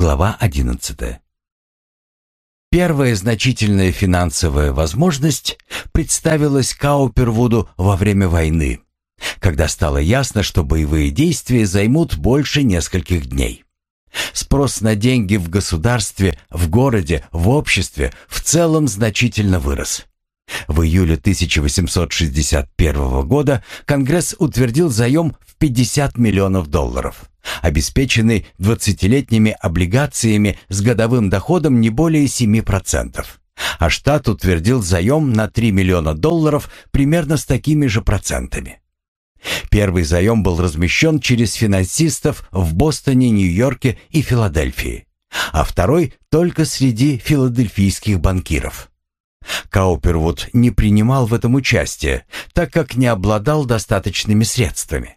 Глава 11. Первая значительная финансовая возможность представилась Каупервуду во время войны, когда стало ясно, что боевые действия займут больше нескольких дней. Спрос на деньги в государстве, в городе, в обществе в целом значительно вырос. В июле 1861 года Конгресс утвердил заем в 50 миллионов долларов, обеспеченный 20-летними облигациями с годовым доходом не более 7%. А штат утвердил заем на 3 миллиона долларов примерно с такими же процентами. Первый заем был размещен через финансистов в Бостоне, Нью-Йорке и Филадельфии, а второй только среди филадельфийских банкиров. Каупервуд не принимал в этом участие, так как не обладал достаточными средствами.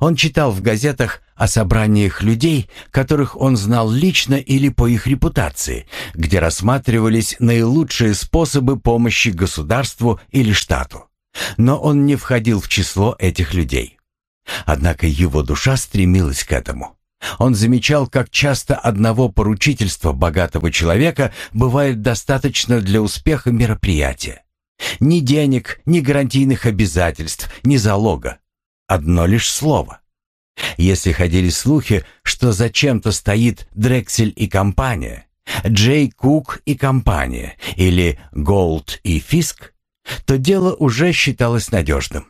Он читал в газетах о собраниях людей, которых он знал лично или по их репутации, где рассматривались наилучшие способы помощи государству или штату. Но он не входил в число этих людей. Однако его душа стремилась к этому. Он замечал, как часто одного поручительства богатого человека бывает достаточно для успеха мероприятия. Ни денег, ни гарантийных обязательств, ни залога. Одно лишь слово. Если ходили слухи, что за чем-то стоит Дрексель и компания, Джей Кук и компания или Голд и Фиск, то дело уже считалось надежным.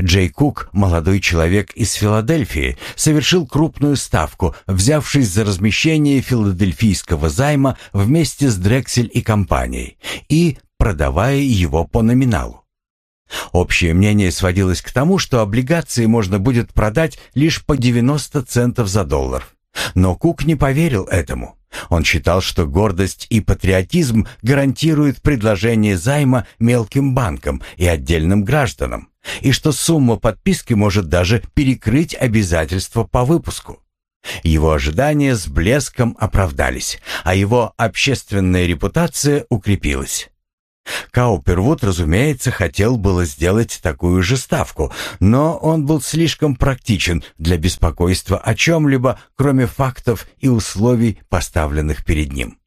Джей Кук, молодой человек из Филадельфии, совершил крупную ставку, взявшись за размещение филадельфийского займа вместе с Дрексель и компанией и продавая его по номиналу. Общее мнение сводилось к тому, что облигации можно будет продать лишь по 90 центов за доллар. Но Кук не поверил этому. Он считал, что гордость и патриотизм гарантируют предложение займа мелким банкам и отдельным гражданам, и что сумма подписки может даже перекрыть обязательства по выпуску. Его ожидания с блеском оправдались, а его общественная репутация укрепилась. Каупервуд, разумеется, хотел было сделать такую же ставку, но он был слишком практичен для беспокойства о чем-либо, кроме фактов и условий, поставленных перед ним.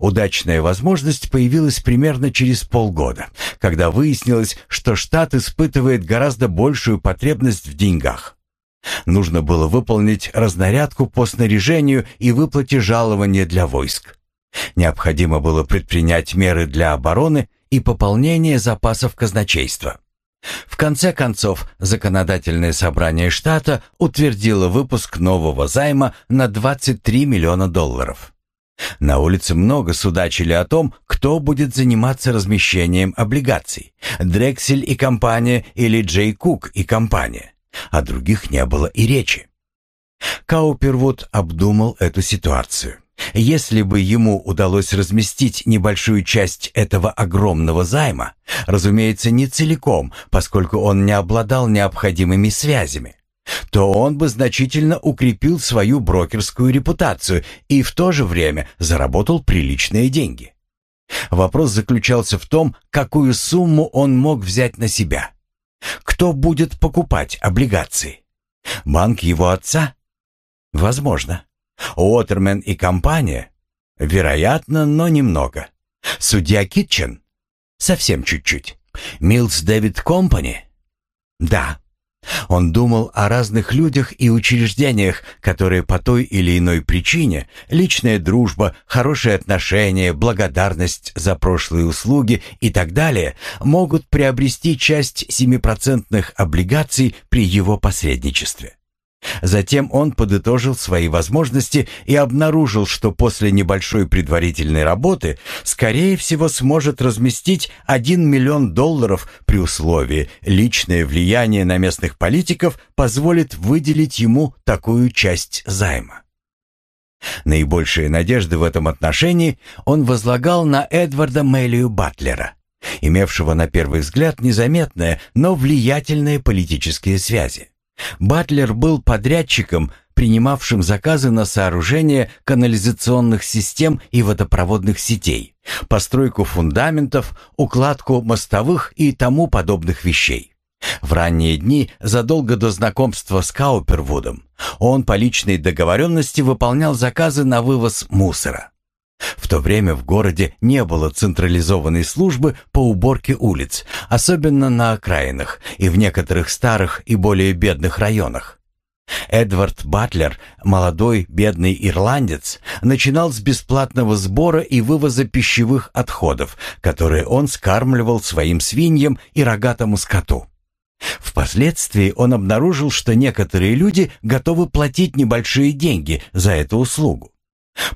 Удачная возможность появилась примерно через полгода, когда выяснилось, что штат испытывает гораздо большую потребность в деньгах. Нужно было выполнить разнарядку по снаряжению и выплате жалования для войск. Необходимо было предпринять меры для обороны и пополнения запасов казначейства. В конце концов, законодательное собрание штата утвердило выпуск нового займа на 23 миллиона долларов. На улице много судачили о том, кто будет заниматься размещением облигаций. Дрексель и компания или Джей Кук и компания. О других не было и речи. Каупервуд обдумал эту ситуацию. Если бы ему удалось разместить небольшую часть этого огромного займа, разумеется, не целиком, поскольку он не обладал необходимыми связями, то он бы значительно укрепил свою брокерскую репутацию и в то же время заработал приличные деньги. Вопрос заключался в том, какую сумму он мог взять на себя. Кто будет покупать облигации? Банк его отца? Возможно. Уотермен и компания? Вероятно, но немного. Судья Китчен? Совсем чуть-чуть. Милс Дэвид Компани? Да. Он думал о разных людях и учреждениях, которые по той или иной причине, личная дружба, хорошие отношения, благодарность за прошлые услуги и так далее, могут приобрести часть семипроцентных облигаций при его посредничестве. Затем он подытожил свои возможности и обнаружил, что после небольшой предварительной работы, скорее всего, сможет разместить 1 миллион долларов при условии, личное влияние на местных политиков позволит выделить ему такую часть займа. Наибольшие надежды в этом отношении он возлагал на Эдварда Мелию Батлера, имевшего на первый взгляд незаметные, но влиятельные политические связи. Батлер был подрядчиком, принимавшим заказы на сооружение канализационных систем и водопроводных сетей, постройку фундаментов, укладку мостовых и тому подобных вещей. В ранние дни, задолго до знакомства с Каупервудом, он по личной договоренности выполнял заказы на вывоз мусора. В то время в городе не было централизованной службы по уборке улиц, особенно на окраинах и в некоторых старых и более бедных районах. Эдвард Батлер, молодой бедный ирландец, начинал с бесплатного сбора и вывоза пищевых отходов, которые он скармливал своим свиньям и рогатому скоту. Впоследствии он обнаружил, что некоторые люди готовы платить небольшие деньги за эту услугу.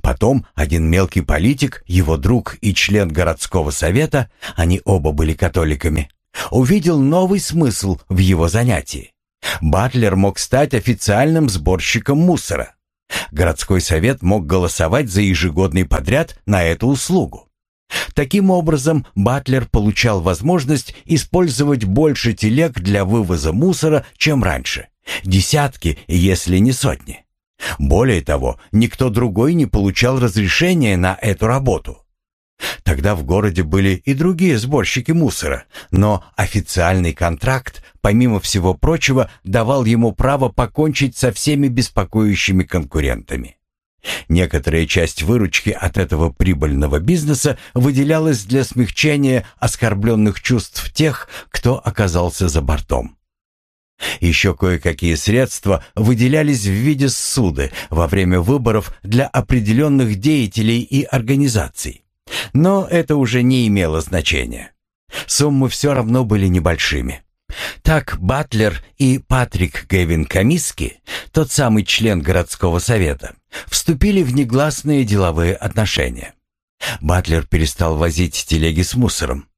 Потом один мелкий политик, его друг и член городского совета, они оба были католиками, увидел новый смысл в его занятии. Батлер мог стать официальным сборщиком мусора. Городской совет мог голосовать за ежегодный подряд на эту услугу. Таким образом, Батлер получал возможность использовать больше телег для вывоза мусора, чем раньше. Десятки, если не сотни. Более того, никто другой не получал разрешения на эту работу. Тогда в городе были и другие сборщики мусора, но официальный контракт, помимо всего прочего, давал ему право покончить со всеми беспокоящими конкурентами. Некоторая часть выручки от этого прибыльного бизнеса выделялась для смягчения оскорбленных чувств тех, кто оказался за бортом. Еще кое-какие средства выделялись в виде суды во время выборов для определенных деятелей и организаций. Но это уже не имело значения. Суммы все равно были небольшими. Так Батлер и Патрик Гевин Камиски, тот самый член городского совета, вступили в негласные деловые отношения. Батлер перестал возить телеги с мусором.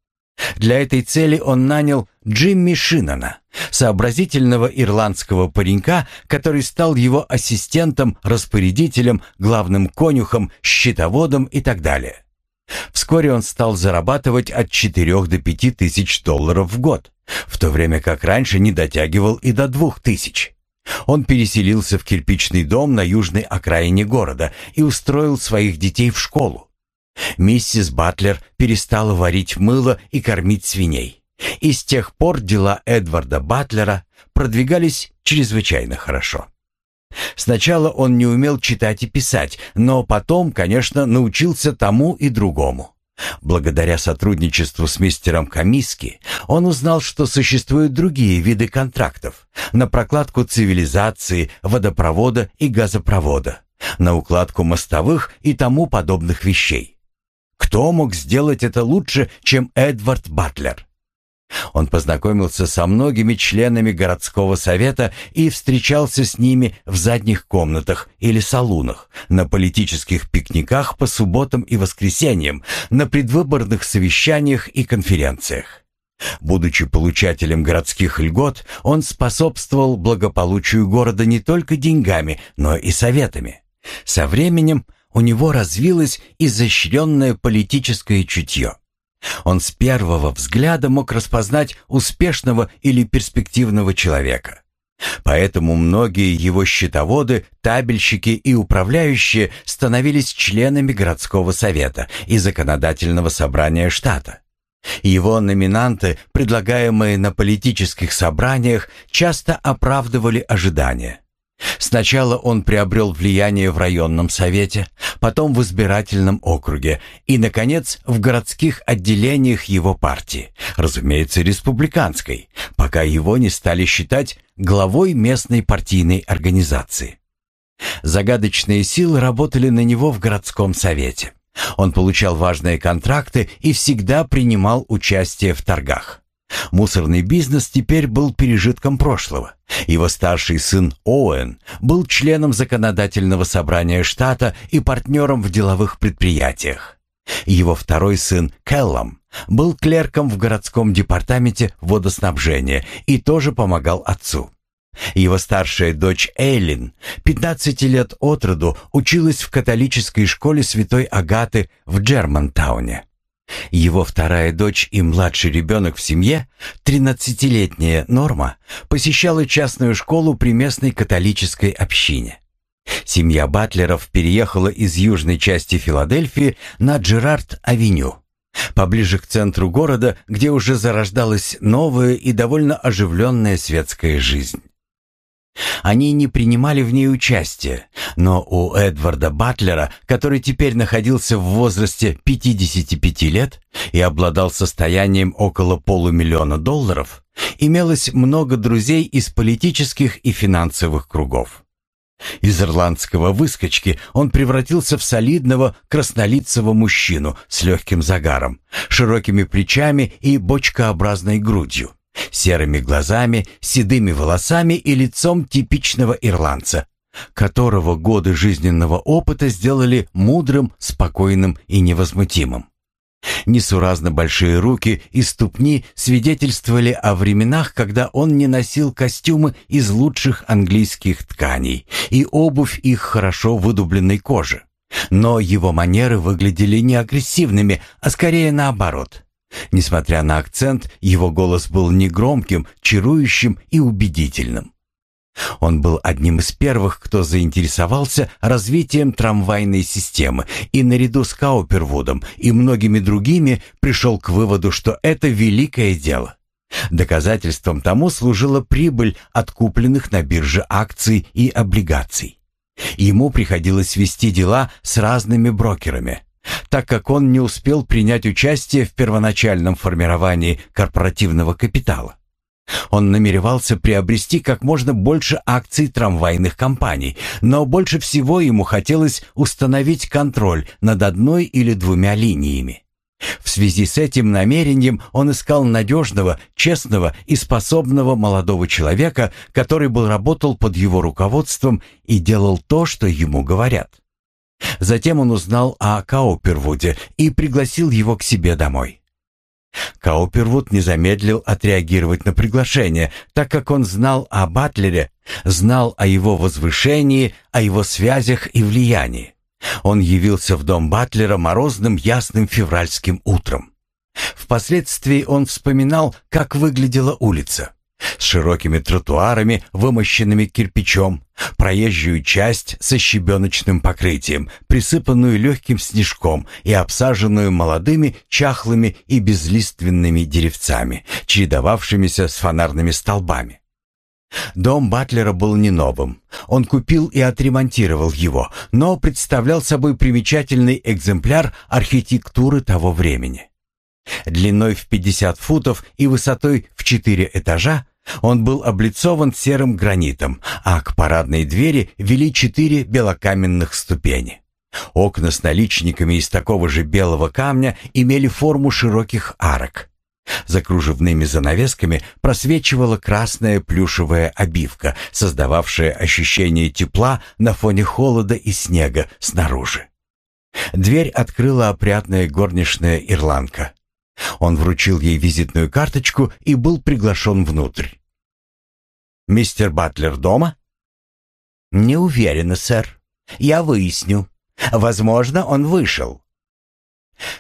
Для этой цели он нанял Джимми Шинана, сообразительного ирландского паренька, который стал его ассистентом, распорядителем, главным конюхом, счетоводом и так далее. Вскоре он стал зарабатывать от 4 до 5 тысяч долларов в год, в то время как раньше не дотягивал и до 2 тысяч. Он переселился в кирпичный дом на южной окраине города и устроил своих детей в школу. Миссис Батлер перестала варить мыло и кормить свиней. И с тех пор дела Эдварда Батлера продвигались чрезвычайно хорошо. Сначала он не умел читать и писать, но потом, конечно, научился тому и другому. Благодаря сотрудничеству с мистером Камиски он узнал, что существуют другие виды контрактов на прокладку цивилизации, водопровода и газопровода, на укладку мостовых и тому подобных вещей. Кто мог сделать это лучше, чем Эдвард Батлер? Он познакомился со многими членами городского совета и встречался с ними в задних комнатах или салунах, на политических пикниках по субботам и воскресеньям, на предвыборных совещаниях и конференциях. Будучи получателем городских льгот, он способствовал благополучию города не только деньгами, но и советами. Со временем у него развилось изощренное политическое чутье. Он с первого взгляда мог распознать успешного или перспективного человека. Поэтому многие его счетоводы, табельщики и управляющие становились членами городского совета и законодательного собрания штата. Его номинанты, предлагаемые на политических собраниях, часто оправдывали ожидания. Сначала он приобрел влияние в районном совете, потом в избирательном округе и, наконец, в городских отделениях его партии, разумеется, республиканской, пока его не стали считать главой местной партийной организации. Загадочные силы работали на него в городском совете. Он получал важные контракты и всегда принимал участие в торгах. Мусорный бизнес теперь был пережитком прошлого. Его старший сын Оуэн был членом законодательного собрания штата и партнером в деловых предприятиях. Его второй сын Келлам был клерком в городском департаменте водоснабжения и тоже помогал отцу. Его старшая дочь Эйлин, 15 лет от роду, училась в католической школе святой Агаты в Джермантауне. Его вторая дочь и младший ребенок в семье, 13-летняя Норма, посещала частную школу при местной католической общине. Семья Батлеров переехала из южной части Филадельфии на Джерард-авеню. поближе к центру города, где уже зарождалась новая и довольно оживленная светская жизнь. Они не принимали в ней участия, но у Эдварда Батлера, который теперь находился в возрасте 55 лет и обладал состоянием около полумиллиона долларов, имелось много друзей из политических и финансовых кругов. Из ирландского выскочки он превратился в солидного краснолицего мужчину с легким загаром, широкими плечами и бочкообразной грудью, серыми глазами, седыми волосами и лицом типичного ирландца, которого годы жизненного опыта сделали мудрым, спокойным и невозмутимым. Несуразно большие руки и ступни свидетельствовали о временах, когда он не носил костюмы из лучших английских тканей и обувь их хорошо выдубленной кожи. Но его манеры выглядели не агрессивными, а скорее наоборот. Несмотря на акцент, его голос был негромким, чарующим и убедительным. Он был одним из первых, кто заинтересовался развитием трамвайной системы и наряду с Каупервудом и многими другими пришел к выводу, что это великое дело. Доказательством тому служила прибыль от купленных на бирже акций и облигаций. Ему приходилось вести дела с разными брокерами, так как он не успел принять участие в первоначальном формировании корпоративного капитала. Он намеревался приобрести как можно больше акций трамвайных компаний, но больше всего ему хотелось установить контроль над одной или двумя линиями. В связи с этим намерением он искал надежного, честного и способного молодого человека, который бы работал под его руководством и делал то, что ему говорят. Затем он узнал о Каупервуде и пригласил его к себе домой. Каупервуд не замедлил отреагировать на приглашение, так как он знал о Батлере, знал о его возвышении, о его связях и влиянии. Он явился в дом Батлера морозным ясным февральским утром. Впоследствии он вспоминал, как выглядела улица с широкими тротуарами, вымощенными кирпичом, проезжую часть со щебеночным покрытием, присыпанную легким снежком и обсаженную молодыми, чахлыми и безлиственными деревцами, чередовавшимися с фонарными столбами. Дом Батлера был не новым. Он купил и отремонтировал его, но представлял собой примечательный экземпляр архитектуры того времени. Длиной в 50 футов и высотой в 4 этажа он был облицован серым гранитом, а к парадной двери вели четыре белокаменных ступени. Окна с наличниками из такого же белого камня имели форму широких арок. За кружевными занавесками просвечивала красная плюшевая обивка, создававшая ощущение тепла на фоне холода и снега снаружи. Дверь открыла опрятная горничная ирландка. Он вручил ей визитную карточку и был приглашен внутрь. «Мистер Батлер дома?» «Не уверена, сэр. Я выясню. Возможно, он вышел».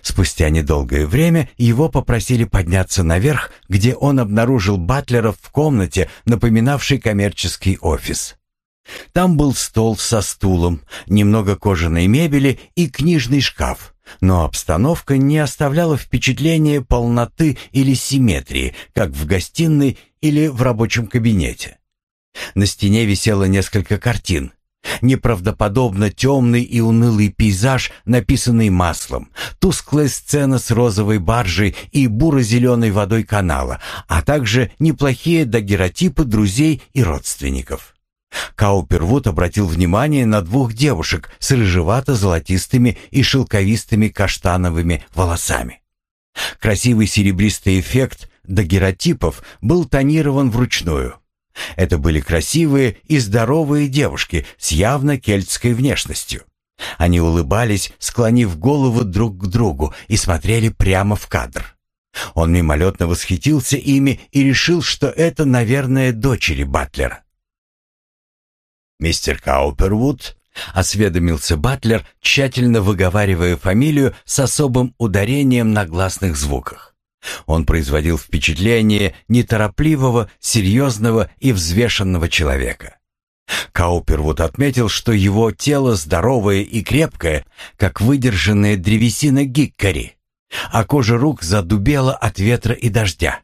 Спустя недолгое время его попросили подняться наверх, где он обнаружил Батлера в комнате, напоминавшей коммерческий офис. Там был стол со стулом, немного кожаной мебели и книжный шкаф. Но обстановка не оставляла впечатления полноты или симметрии, как в гостиной или в рабочем кабинете. На стене висело несколько картин. Неправдоподобно темный и унылый пейзаж, написанный маслом, тусклая сцена с розовой баржей и буро-зеленой водой канала, а также неплохие дагеротипы друзей и родственников. Каупервуд обратил внимание на двух девушек с рыжевато-золотистыми и шелковистыми каштановыми волосами. Красивый серебристый эффект дагеротипов был тонирован вручную. Это были красивые и здоровые девушки с явно кельтской внешностью. Они улыбались, склонив голову друг к другу и смотрели прямо в кадр. Он мимолетно восхитился ими и решил, что это, наверное, дочери Батлера. «Мистер Каупервуд?» — осведомился Батлер, тщательно выговаривая фамилию с особым ударением на гласных звуках. Он производил впечатление неторопливого, серьезного и взвешенного человека. Каупервуд отметил, что его тело здоровое и крепкое, как выдержанная древесина гиккари. а кожа рук задубела от ветра и дождя.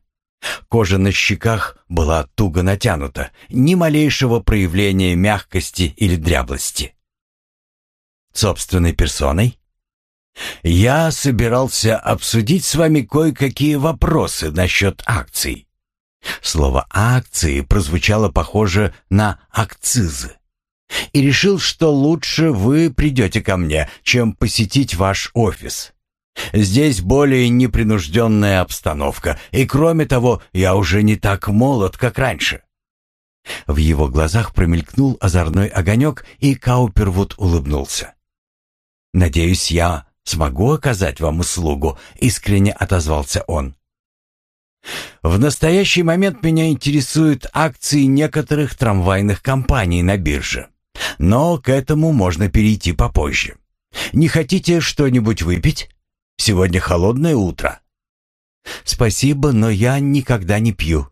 Кожа на щеках была туго натянута, ни малейшего проявления мягкости или дряблости. Собственной персоной? Я собирался обсудить с вами кое-какие вопросы насчет акций. Слово «акции» прозвучало похоже на «акцизы». И решил, что лучше вы придете ко мне, чем посетить ваш офис. Здесь более непринужденная обстановка, и кроме того, я уже не так молод, как раньше». В его глазах промелькнул озорной огонек, и Каупервуд улыбнулся. «Надеюсь, я смогу оказать вам услугу», — искренне отозвался он. «В настоящий момент меня интересуют акции некоторых трамвайных компаний на бирже, но к этому можно перейти попозже. Не хотите что-нибудь выпить?» Сегодня холодное утро». «Спасибо, но я никогда не пью».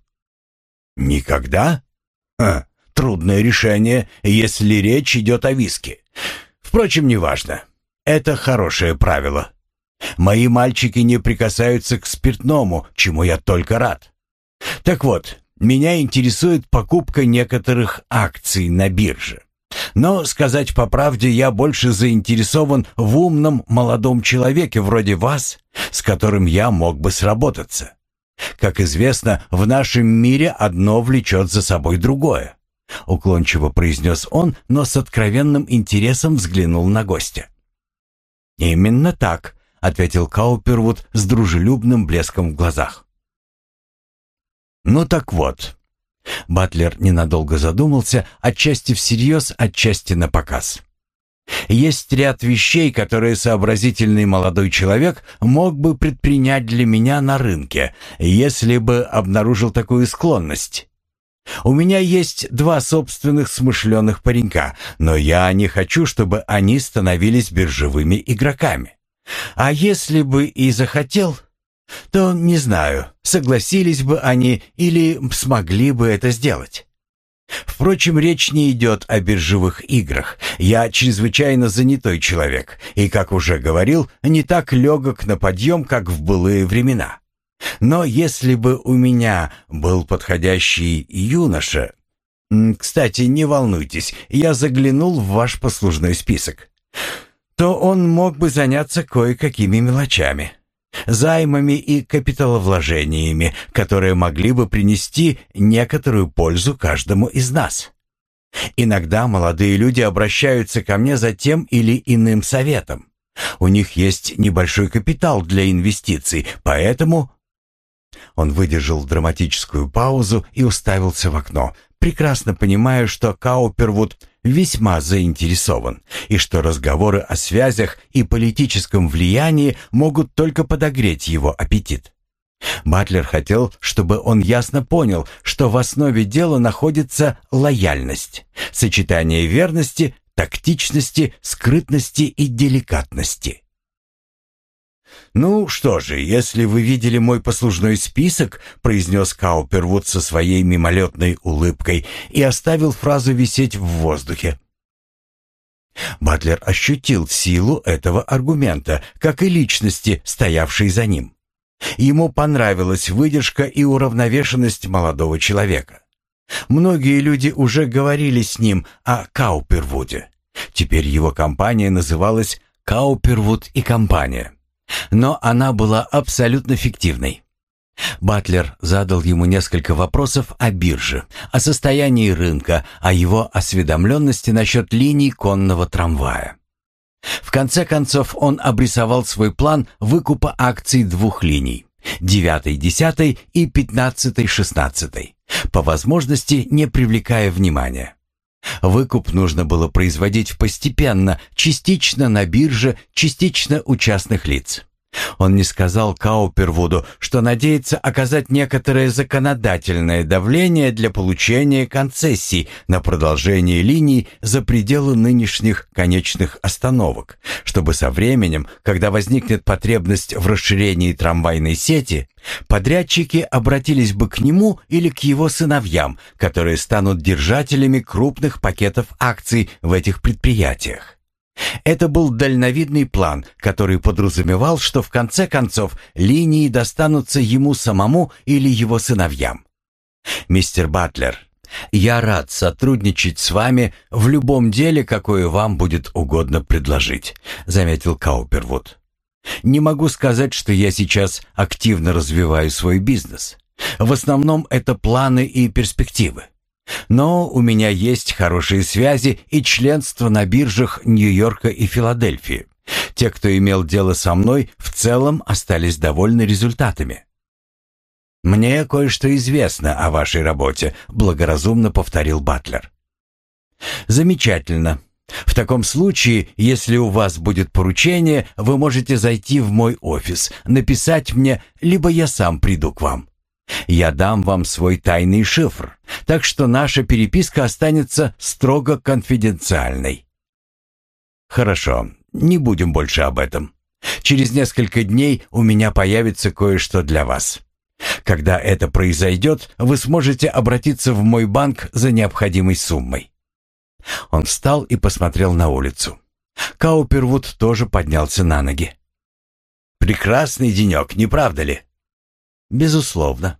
«Никогда? А, трудное решение, если речь идет о виске. Впрочем, неважно. Это хорошее правило. Мои мальчики не прикасаются к спиртному, чему я только рад. Так вот, меня интересует покупка некоторых акций на бирже. Но, сказать по правде, я больше заинтересован в умном молодом человеке вроде вас, с которым я мог бы сработаться. Как известно, в нашем мире одно влечет за собой другое. Уклончиво произнес он, но с откровенным интересом взглянул на гостя. «Именно так», — ответил Каупервуд с дружелюбным блеском в глазах. «Ну так вот, Батлер ненадолго задумался, отчасти всерьез, отчасти на показ. «Есть ряд вещей, которые сообразительный молодой человек мог бы предпринять для меня на рынке, если бы обнаружил такую склонность. У меня есть два собственных смышленых паренька, но я не хочу, чтобы они становились биржевыми игроками. А если бы и захотел, то не знаю, согласились бы они или смогли бы это сделать. Впрочем, речь не идет о биржевых играх. Я чрезвычайно занятой человек и, как уже говорил, не так легок на подъем, как в былые времена. Но если бы у меня был подходящий юноша... Кстати, не волнуйтесь, я заглянул в ваш послужной список. То он мог бы заняться кое-какими мелочами займами и капиталовложениями, которые могли бы принести некоторую пользу каждому из нас. Иногда молодые люди обращаются ко мне за тем или иным советом. У них есть небольшой капитал для инвестиций, поэтому... Он выдержал драматическую паузу и уставился в окно, прекрасно понимая, что Каупервуд весьма заинтересован, и что разговоры о связях и политическом влиянии могут только подогреть его аппетит. Батлер хотел, чтобы он ясно понял, что в основе дела находится лояльность, сочетание верности, тактичности, скрытности и деликатности. «Ну что же, если вы видели мой послужной список», — произнес Каупервуд со своей мимолетной улыбкой и оставил фразу висеть в воздухе. Батлер ощутил силу этого аргумента, как и личности, стоявшей за ним. Ему понравилась выдержка и уравновешенность молодого человека. Многие люди уже говорили с ним о Каупервуде. Теперь его компания называлась «Каупервуд и компания» но она была абсолютно фиктивной. Батлер задал ему несколько вопросов о бирже, о состоянии рынка, о его осведомленности насчет линий конного трамвая. В конце концов он обрисовал свой план выкупа акций двух линий – 9-10 и 15-16, по возможности не привлекая внимания. Выкуп нужно было производить постепенно, частично на бирже, частично у частных лиц. Он не сказал Каупервуду, что надеется оказать некоторое законодательное давление для получения концессий на продолжение линий за пределы нынешних конечных остановок, чтобы со временем, когда возникнет потребность в расширении трамвайной сети, подрядчики обратились бы к нему или к его сыновьям, которые станут держателями крупных пакетов акций в этих предприятиях. Это был дальновидный план, который подразумевал, что в конце концов линии достанутся ему самому или его сыновьям. «Мистер Батлер, я рад сотрудничать с вами в любом деле, какое вам будет угодно предложить», заметил Каупервуд. «Не могу сказать, что я сейчас активно развиваю свой бизнес. В основном это планы и перспективы. Но у меня есть хорошие связи и членство на биржах Нью-Йорка и Филадельфии. Те, кто имел дело со мной, в целом остались довольны результатами. «Мне кое-что известно о вашей работе», — благоразумно повторил Батлер. «Замечательно. В таком случае, если у вас будет поручение, вы можете зайти в мой офис, написать мне, либо я сам приду к вам. Я дам вам свой тайный шифр, так что наша переписка останется строго конфиденциальной». «Хорошо, не будем больше об этом. Через несколько дней у меня появится кое-что для вас». Когда это произойдет, вы сможете обратиться в мой банк за необходимой суммой». Он встал и посмотрел на улицу. Каупервуд тоже поднялся на ноги. «Прекрасный денек, не правда ли?» «Безусловно.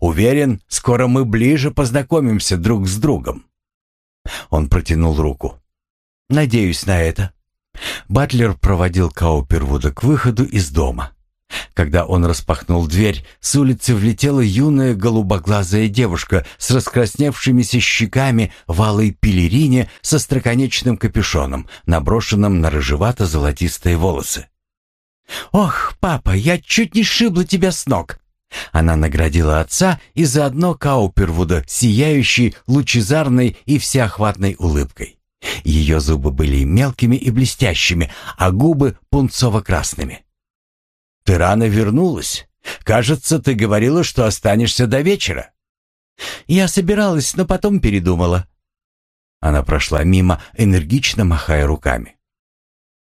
Уверен, скоро мы ближе познакомимся друг с другом». Он протянул руку. «Надеюсь на это». Батлер проводил Каупервуда к выходу из дома. Когда он распахнул дверь, с улицы влетела юная голубоглазая девушка с раскрасневшимися щеками в алой пелерине со строконечным капюшоном, наброшенным на рыжевато-золотистые волосы. «Ох, папа, я чуть не сшибла тебя с ног!» Она наградила отца и заодно Каупервуда сияющей, лучезарной и всеохватной улыбкой. Ее зубы были мелкими и блестящими, а губы пунцово-красными. Ты рано вернулась. Кажется, ты говорила, что останешься до вечера. Я собиралась, но потом передумала. Она прошла мимо, энергично махая руками.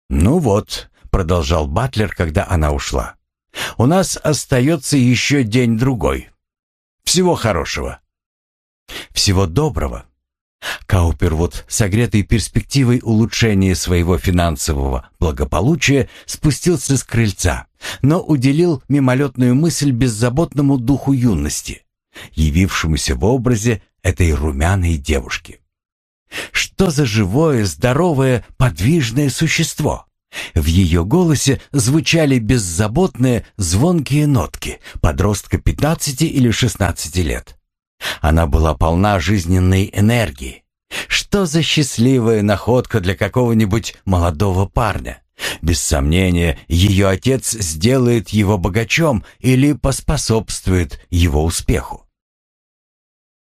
Ну вот, продолжал Батлер, когда она ушла. У нас остается еще день-другой. Всего хорошего. Всего доброго. Каупервуд, согретый перспективой улучшения своего финансового благополучия, спустился с крыльца, но уделил мимолетную мысль беззаботному духу юности, явившемуся в образе этой румяной девушки. Что за живое, здоровое, подвижное существо? В ее голосе звучали беззаботные, звонкие нотки подростка 15 или 16 лет. Она была полна жизненной энергии. Что за счастливая находка для какого-нибудь молодого парня? Без сомнения, ее отец сделает его богачом или поспособствует его успеху.